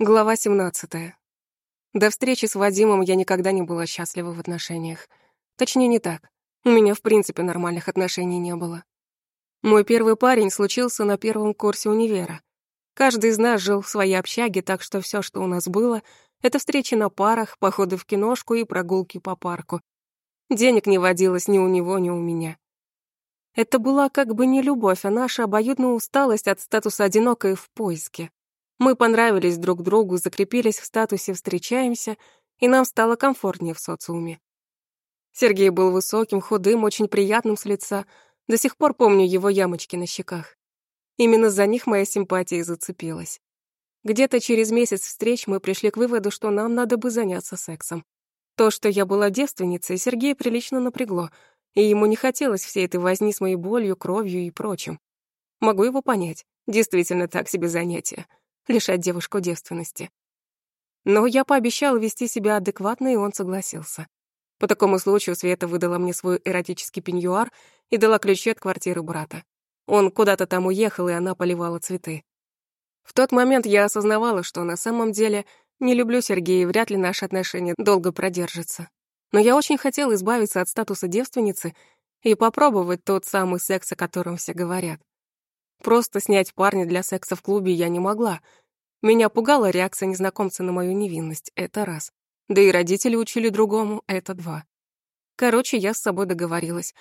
Глава 17. До встречи с Вадимом я никогда не была счастлива в отношениях. Точнее, не так. У меня в принципе нормальных отношений не было. Мой первый парень случился на первом курсе универа. Каждый из нас жил в своей общаге, так что все, что у нас было, это встречи на парах, походы в киношку и прогулки по парку. Денег не водилось ни у него, ни у меня. Это была как бы не любовь, а наша обоюдная усталость от статуса одинокой в поиске. Мы понравились друг другу, закрепились в статусе «встречаемся», и нам стало комфортнее в социуме. Сергей был высоким, худым, очень приятным с лица. До сих пор помню его ямочки на щеках. Именно за них моя симпатия и зацепилась. Где-то через месяц встреч мы пришли к выводу, что нам надо бы заняться сексом. То, что я была девственницей, Сергея прилично напрягло, и ему не хотелось всей этой возни с моей болью, кровью и прочим. Могу его понять. Действительно так себе занятие лишать девушку девственности. Но я пообещала вести себя адекватно, и он согласился. По такому случаю Света выдала мне свой эротический пеньюар и дала ключи от квартиры брата. Он куда-то там уехал, и она поливала цветы. В тот момент я осознавала, что на самом деле не люблю Сергея, и вряд ли наши отношения долго продержатся. Но я очень хотела избавиться от статуса девственницы и попробовать тот самый секс, о котором все говорят. Просто снять парня для секса в клубе я не могла. Меня пугала реакция незнакомца на мою невинность, это раз. Да и родители учили другому, это два. Короче, я с собой договорилась.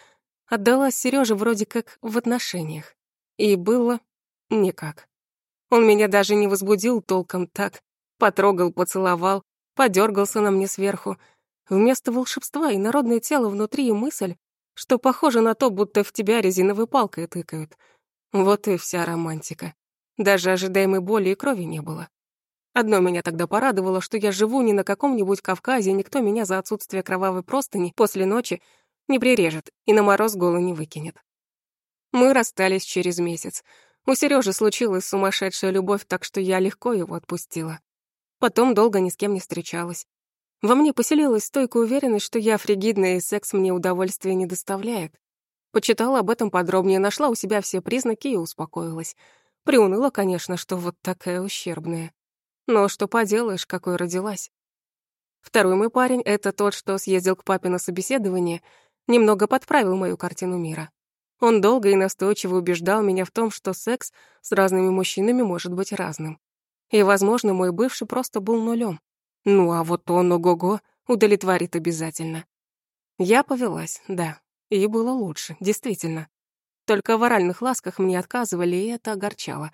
Отдалась Серёже вроде как в отношениях. И было никак. Он меня даже не возбудил толком так. Потрогал, поцеловал, подергался на мне сверху. Вместо волшебства и народное тело внутри и мысль, что похоже на то, будто в тебя резиновой палкой тыкают — вот и вся романтика. Даже ожидаемой боли и крови не было. Одно меня тогда порадовало, что я живу не на каком-нибудь Кавказе, никто меня за отсутствие кровавой простыни после ночи не прирежет и на мороз голый не выкинет. Мы расстались через месяц. У Серёжи случилась сумасшедшая любовь, так что я легко его отпустила. Потом долго ни с кем не встречалась. Во мне поселилась стойкая уверенность, что я фригидная и секс мне удовольствия не доставляет. Почитала об этом подробнее, нашла у себя все признаки и успокоилась. Приуныла, конечно, что вот такая ущербная. Но что поделаешь, какой родилась. Второй мой парень — это тот, что съездил к папе на собеседование, немного подправил мою картину мира. Он долго и настойчиво убеждал меня в том, что секс с разными мужчинами может быть разным. И, возможно, мой бывший просто был нулем. Ну, а вот он, ого-го, удовлетворит обязательно. Я повелась, да. И было лучше, действительно. Только в оральных ласках мне отказывали, и это огорчало.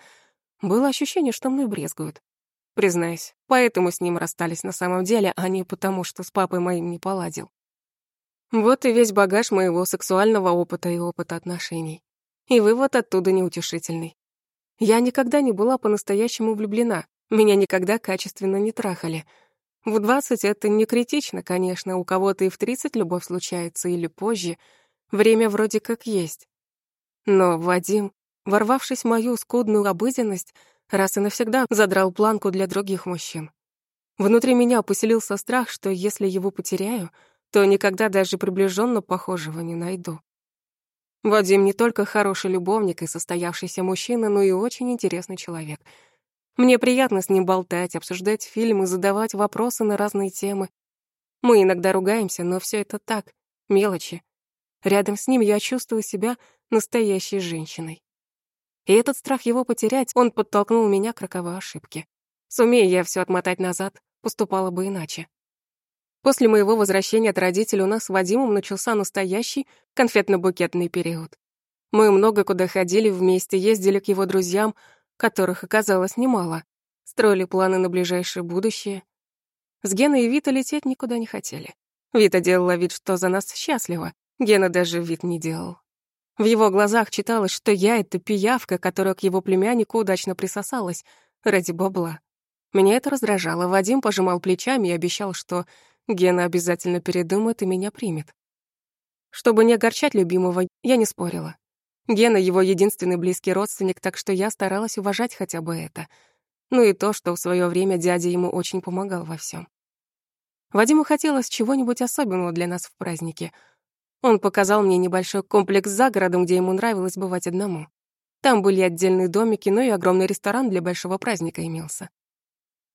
Было ощущение, что мной брезгуют. Признаюсь, поэтому с ним расстались на самом деле, а не потому, что с папой моим не поладил. Вот и весь багаж моего сексуального опыта и опыта отношений. И вывод оттуда неутешительный. Я никогда не была по-настоящему влюблена, меня никогда качественно не трахали. В двадцать это не критично, конечно, у кого-то и в тридцать любовь случается или позже — Время вроде как есть. Но Вадим, ворвавшись в мою скудную обыденность, раз и навсегда задрал планку для других мужчин. Внутри меня поселился страх, что если его потеряю, то никогда даже приближенно похожего не найду. Вадим не только хороший любовник и состоявшийся мужчина, но и очень интересный человек. Мне приятно с ним болтать, обсуждать фильмы, задавать вопросы на разные темы. Мы иногда ругаемся, но все это так, мелочи, Рядом с ним я чувствую себя настоящей женщиной. И этот страх его потерять, он подтолкнул меня к роковой ошибке. Сумея я все отмотать назад, поступала бы иначе. После моего возвращения от родителей у нас с Вадимом начался настоящий конфетно-букетный период. Мы много куда ходили вместе, ездили к его друзьям, которых оказалось немало, строили планы на ближайшее будущее. С Геной и Вита лететь никуда не хотели. Вита делала вид, что за нас счастлива, Гена даже вид не делал. В его глазах читалось, что я — это пиявка, которая к его племяннику удачно присосалась ради бабла. Меня это раздражало. Вадим пожимал плечами и обещал, что Гена обязательно передумает и меня примет. Чтобы не огорчать любимого, я не спорила. Гена — его единственный близкий родственник, так что я старалась уважать хотя бы это. Ну и то, что в свое время дядя ему очень помогал во всем. Вадиму хотелось чего-нибудь особенного для нас в празднике — он показал мне небольшой комплекс за городом, где ему нравилось бывать одному. Там были отдельные домики, но и огромный ресторан для большого праздника имелся.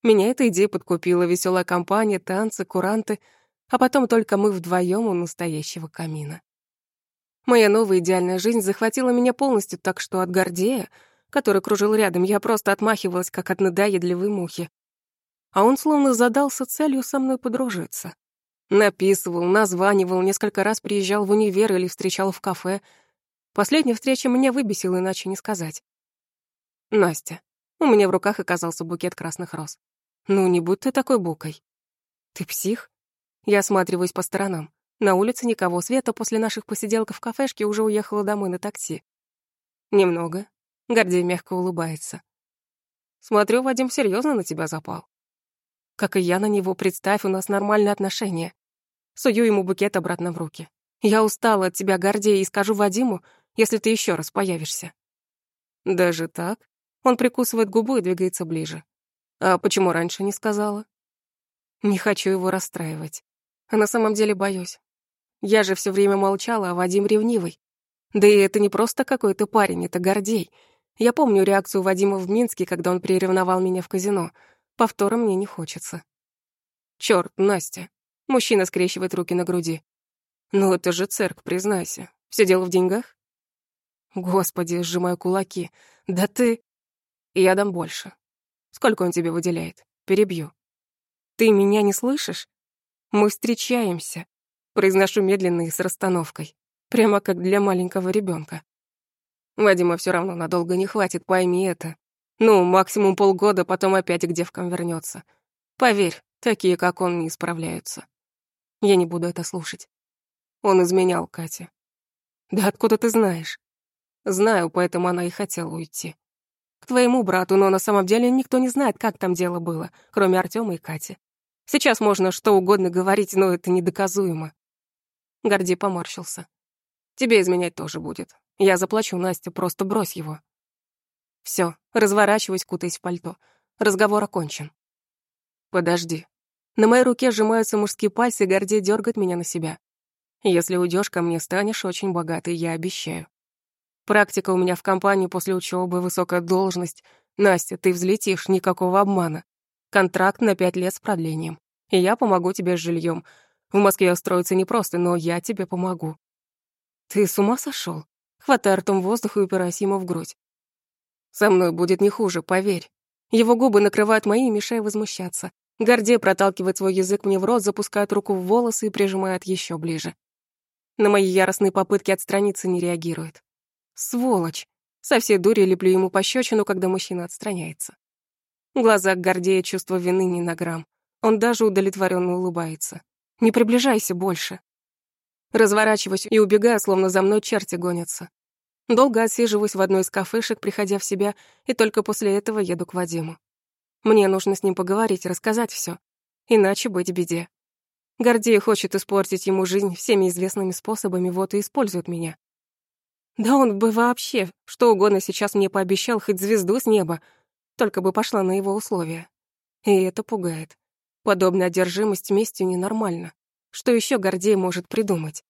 Меня эта идея подкупила, веселая компания, танцы, куранты, а потом только мы вдвоем у настоящего камина. Моя новая идеальная жизнь захватила меня полностью, так что от Гордея, который кружил рядом, я просто отмахивалась, как от надоедливой мухи. А он словно задался целью со мной подружиться. Написывал, названивал, несколько раз приезжал в универ или встречал в кафе. Последняя встреча меня выбесила, иначе не сказать. Настя. У меня в руках оказался букет красных роз. Ну, не будь ты такой букой. Ты псих? Я осматриваюсь по сторонам. На улице никого. Света после наших посиделок в кафешке уже уехала домой на такси. Немного. Гордей мягко улыбается. Смотрю, Вадим серьезно на тебя запал. Как и я на него, представь, у нас нормальные отношения. Сую ему букет обратно в руки. Я устала от тебя, Гордей, и скажу Вадиму, если ты еще раз появишься. Даже так? Он прикусывает губу и двигается ближе. А почему раньше не сказала? Не хочу его расстраивать. А на самом деле боюсь. Я же все время молчала, а Вадим ревнивый. Да и это не просто какой-то парень, это Гордей. Я помню реакцию Вадима в Минске, когда он приревновал меня в казино. Повтора мне не хочется. Черт, Настя. Мужчина скрещивает руки на груди. Ну это же цирк, признайся. Все дело в деньгах? Господи, сжимаю кулаки. Да ты... Я дам больше. Сколько он тебе выделяет? Перебью. Ты меня не слышишь? Мы встречаемся. Произношу медленно и с расстановкой. Прямо как для маленького ребенка. Вадима все равно надолго не хватит, пойми это. Ну, максимум полгода, потом опять к девкам вернется. Поверь, такие, как он, не исправляются. Я не буду это слушать. Он изменял Кате. Да откуда ты знаешь? Знаю, поэтому она и хотела уйти. К твоему брату, но на самом деле никто не знает, как там дело было, кроме Артема и Кати. Сейчас можно что угодно говорить, но это недоказуемо. Гордей поморщился. Тебе изменять тоже будет. Я заплачу, Настя, просто брось его. Все, разворачиваюсь, кутаясь в пальто. Разговор окончен. Подожди. На моей руке сжимаются мужские пальцы, и Гордей дергает меня на себя. Если уйдешь ко мне, станешь очень богатой, я обещаю. Практика у меня в компании после учебы, высокая должность. Настя, ты взлетишь, никакого обмана. Контракт на пять лет с продлением. И я помогу тебе с жильем. В Москве устроиться непросто, но я тебе помогу. Ты с ума сошел? Хватай ртом воздух и упирайся ему в грудь. Со мной будет не хуже, поверь. Его губы накрывают мои, мешая возмущаться. Гордей проталкивает свой язык мне в рот, запускает руку в волосы и прижимает еще ближе. На мои яростные попытки отстраниться не реагирует. Сволочь! Со всей дури леплю ему пощечину, когда мужчина отстраняется. В глазах Гордея чувство вины не на грамм. Он даже удовлетворенно улыбается. «Не приближайся больше». Разворачиваюсь и убегаю, словно за мной черти гонятся. Долго отсиживаюсь в одной из кафешек, приходя в себя, и только после этого еду к Вадиму. Мне нужно с ним поговорить, рассказать все, Иначе быть беде. Гордей хочет испортить ему жизнь всеми известными способами, вот и использует меня. Да он бы вообще что угодно сейчас мне пообещал, хоть звезду с неба, только бы пошла на его условия. И это пугает. Подобная одержимость местью ненормальна. Что еще Гордей может придумать?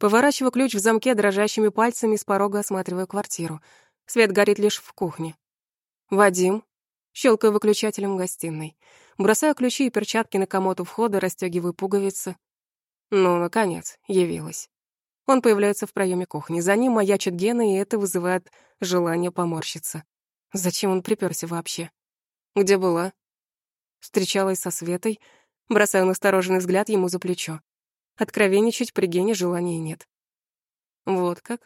Поворачиваю ключ в замке дрожащими пальцами с порога осматриваю квартиру. Свет горит лишь в кухне. «Вадим?» Щелкаю выключателем в гостиной. Бросаю ключи и перчатки на комод у входа, расстегиваю пуговицы. Ну, наконец, явилась. Он появляется в проеме кухни. За ним маячит Гена, и это вызывает желание поморщиться. Зачем он приперся вообще? Где была? Встречалась со Светой. Бросаю настороженный взгляд ему за плечо. Откровенничать при Гене желания нет. Вот как?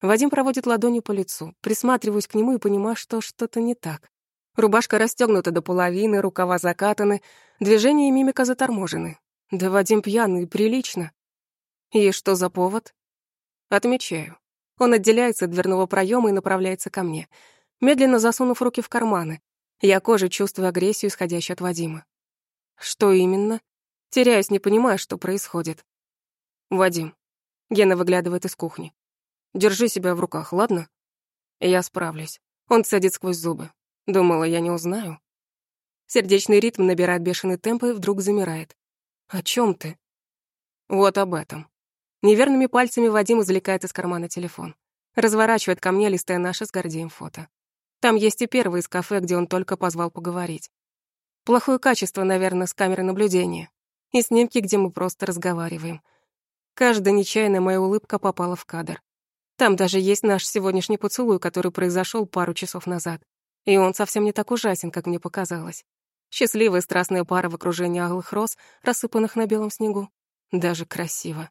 Вадим проводит ладонью по лицу. Присматриваюсь к нему и понимаю, что что-то не так. Рубашка расстегнута до половины, рукава закатаны, движения и мимика заторможены. Да Вадим пьяный, прилично. И что за повод? Отмечаю. Он отделяется от дверного проема и направляется ко мне, медленно засунув руки в карманы. Я кожей чувствую агрессию, исходящую от Вадима. Что именно? Теряюсь, не понимая, что происходит. Вадим. Гена выглядывает из кухни. Держи себя в руках, ладно? Я справлюсь. Он цедит сквозь зубы. Думала, я не узнаю. Сердечный ритм набирает бешеный темп и вдруг замирает. О чем ты? Вот об этом. Неверными пальцами Вадим извлекает из кармана телефон. Разворачивает ко мне, листая наше с Гордеем фото. Там есть и первый из кафе, где он только позвал поговорить. Плохое качество, наверное, с камеры наблюдения. И снимки, где мы просто разговариваем. Каждая нечаянная моя улыбка попала в кадр. Там даже есть наш сегодняшний поцелуй, который произошел пару часов назад. И он совсем не так ужасен, как мне показалось. Счастливая страстная пара в окружении алых роз, рассыпанных на белом снегу. Даже красиво.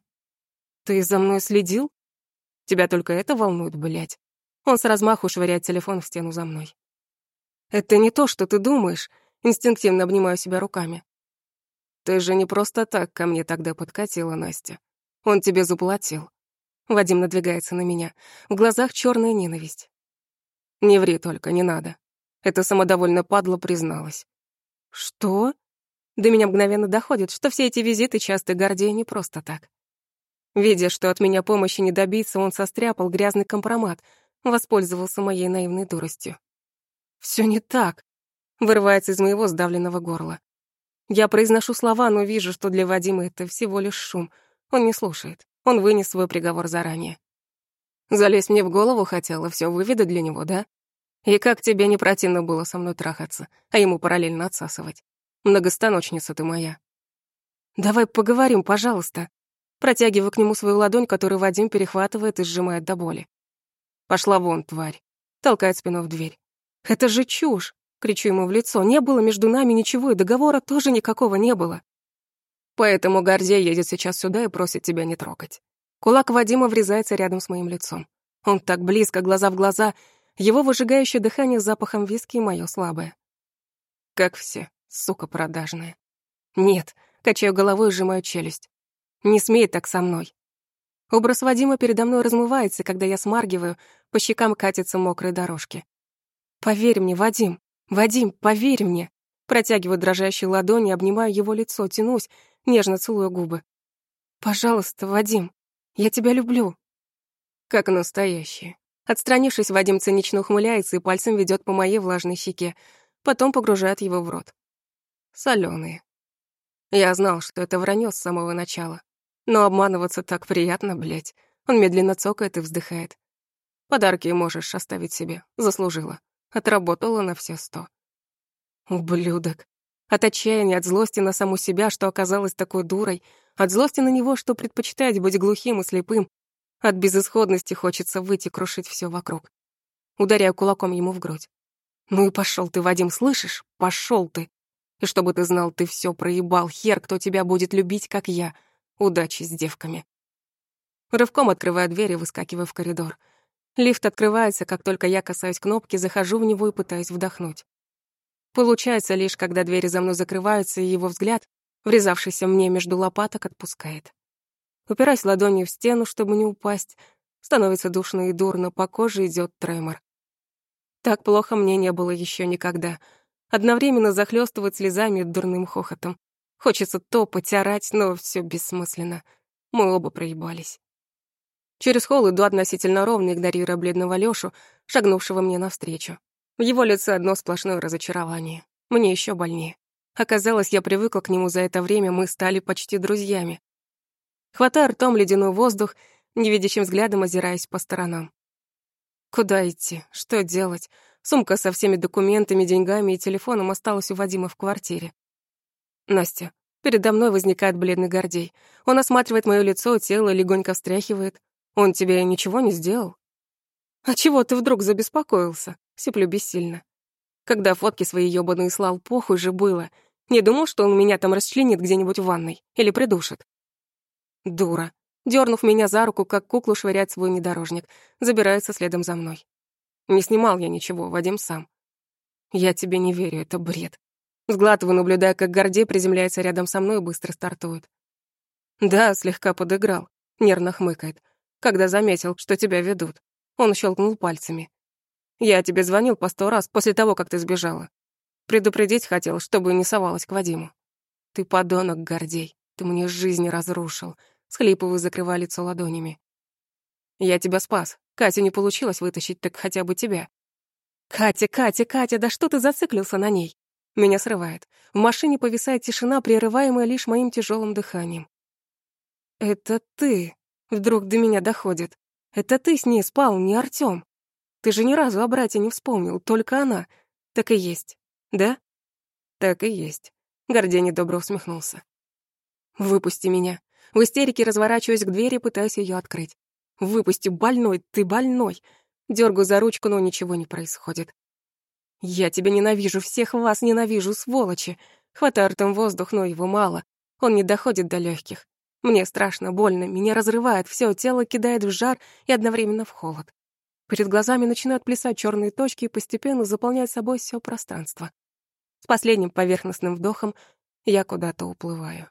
«Ты за мной следил?» «Тебя только это волнует, блядь». Он с размаху швыряет телефон в стену за мной. «Это не то, что ты думаешь», инстинктивно обнимаю себя руками. «Ты же не просто так ко мне тогда подкатила, Настя. Он тебе заплатил». Вадим надвигается на меня. В глазах черная ненависть. «Не ври только, не надо». Это самодовольно падла призналась. «Что?» До меня мгновенно доходит, что все эти визиты часто Гордея не просто так. Видя, что от меня помощи не добиться, он состряпал грязный компромат, воспользовался моей наивной дуростью. Все не так», — вырывается из моего сдавленного горла. Я произношу слова, но вижу, что для Вадима это всего лишь шум. Он не слушает. Он вынес свой приговор заранее. Залезть мне в голову хотела, все выведать для него, да? И как тебе не противно было со мной трахаться, а ему параллельно отсасывать? Многостаночница ты моя. Давай поговорим, пожалуйста. Протягиваю к нему свою ладонь, которую Вадим перехватывает и сжимает до боли. Пошла вон, тварь. Толкает спину в дверь. Это же чушь. Кричу ему в лицо. Не было между нами ничего, и договора тоже никакого не было. Поэтому Гордей едет сейчас сюда и просит тебя не трогать. Кулак Вадима врезается рядом с моим лицом. Он так близко, глаза в глаза, его выжигающее дыхание с запахом виски и моё слабое. Как все, сука продажная. Нет, качаю головой и сжимаю челюсть. Не смей так со мной. Образ Вадима передо мной размывается, когда я смаргиваю, по щекам катятся мокрые дорожки. Поверь мне, Вадим, Вадим, поверь мне. Протягиваю дрожащие ладони, обнимаю его лицо, тянусь, нежно целуя губы. Пожалуйста, Вадим, я тебя люблю. Как настоящий. Отстранившись, Вадим цинично ухмыляется и пальцем ведет по моей влажной щеке, потом погружает его в рот. Соленые. Я знал, что это вранье с самого начала. Но обманываться так приятно, блядь. Он медленно цокает и вздыхает. Подарки можешь оставить себе. Заслужила. Отработала на все сто. Ублюдок. От отчаяния, от злости на саму себя, что оказалась такой дурой, от злости на него, что предпочитает быть глухим и слепым, от безысходности хочется выйти крушить все вокруг. Ударяю кулаком ему в грудь. «Ну и пошел ты, Вадим, слышишь? Пошел ты! И чтобы ты знал, ты все проебал, хер, кто тебя будет любить, как я. Удачи с девками». Рывком открываю дверь и выскакиваю в коридор. Лифт открывается, как только я касаюсь кнопки, захожу в него и пытаюсь вдохнуть. Получается лишь, когда двери за мной закрываются, и его взгляд, врезавшийся мне между лопаток, отпускает. Упираясь ладонью в стену, чтобы не упасть, становится душно и дурно, по коже идет тремор. Так плохо мне не было еще никогда. Одновременно захлестывает слезами и дурным хохотом. Хочется топать, орать, но все бессмысленно. Мы оба проебались. Через холл иду относительно ровно, игнорируя бледного Лёшу, шагнувшего мне навстречу. В его лице одно сплошное разочарование. Мне еще больнее. Оказалось, я привыкла к нему за это время, мы стали почти друзьями. Хватая ртом ледяной воздух, невидящим взглядом озираясь по сторонам. Куда идти? Что делать? Сумка со всеми документами, деньгами и телефоном осталась у Вадима в квартире. Настя. Передо мной возникает бледный Гордей. Он осматривает моё лицо, тело, легонько встряхивает. Он тебе ничего не сделал? А чего ты вдруг забеспокоился? Сиплю бессильно. Когда фотки свои ёбаные слал, похуй же было. Не думал, что он меня там расчленит где-нибудь в ванной или придушит. Дура. Дернув меня за руку, как куклу швырять свой внедорожник, забирается следом за мной. Не снимал я ничего, Вадим сам. Я тебе не верю, это бред. Сглатываю, наблюдая, как Гордей приземляется рядом со мной и быстро стартует. Да, слегка подыграл, нервно хмыкает когда заметил, что тебя ведут. Он щелкнул пальцами. Я тебе звонил по сто раз после того, как ты сбежала. Предупредить хотел, чтобы не совалась к Вадиму. Ты подонок, Гордей. Ты мне жизнь разрушил. Схлипываю, закрывая лицо ладонями. Я тебя спас. Катя не получилось вытащить, так хотя бы тебя. Катя, Катя, Катя, да что ты зациклился на ней? Меня срывает. В машине повисает тишина, прерываемая лишь моим тяжелым дыханием. Это ты. Вдруг до меня доходит. Это ты с ней спал, не Артём. Ты же ни разу о брате не вспомнил, только она. Так и есть. Да? Так и есть. Гордей недобро усмехнулся. «Выпусти меня». В истерике разворачиваюсь к двери, пытаюсь ее открыть. «Выпусти, больной, ты больной!» Дергаю за ручку, но ничего не происходит. «Я тебя ненавижу, всех вас ненавижу, сволочи!» Хватаю ртом воздух, но его мало. Он не доходит до легких. Мне страшно, больно, меня разрывает, все тело кидает в жар и одновременно в холод. Перед глазами начинают плясать черные точки и постепенно заполнять собой все пространство. С последним поверхностным вдохом я куда-то уплываю.